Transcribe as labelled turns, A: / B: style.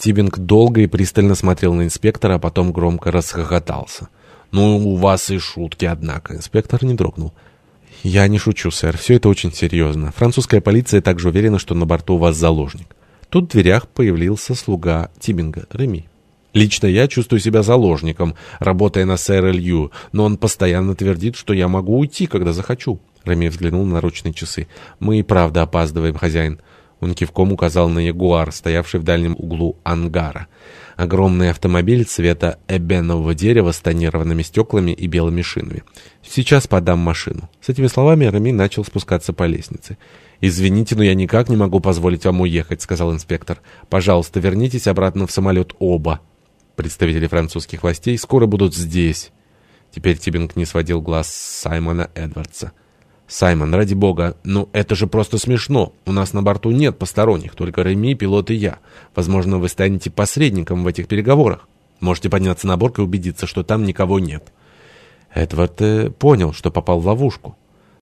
A: Тибинг долго и пристально смотрел на инспектора, а потом громко расхохотался. «Ну, у вас и шутки, однако». Инспектор не дрогнул. «Я не шучу, сэр. Все это очень серьезно. Французская полиция также уверена, что на борту у вас заложник». Тут в дверях появился слуга Тибинга, Реми. Лично я чувствую себя заложником, работая на сэр Илью, но он постоянно твердит, что я могу уйти, когда захочу. Реми взглянул на наручные часы. «Мы и правда опаздываем, хозяин». Он кивком указал на ягуар, стоявший в дальнем углу ангара. Огромный автомобиль цвета эбенового дерева с тонированными стеклами и белыми шинами. «Сейчас подам машину». С этими словами Рами начал спускаться по лестнице. «Извините, но я никак не могу позволить вам уехать», — сказал инспектор. «Пожалуйста, вернитесь обратно в самолет оба». Представители французских властей скоро будут здесь. Теперь Тибинг не сводил глаз с Саймона Эдвардса. «Саймон, ради бога, ну это же просто смешно. У нас на борту нет посторонних, только Реми, пилот и я. Возможно, вы станете посредником в этих переговорах. Можете подняться на борт и убедиться, что там никого нет». Эдвард э, понял, что попал в ловушку.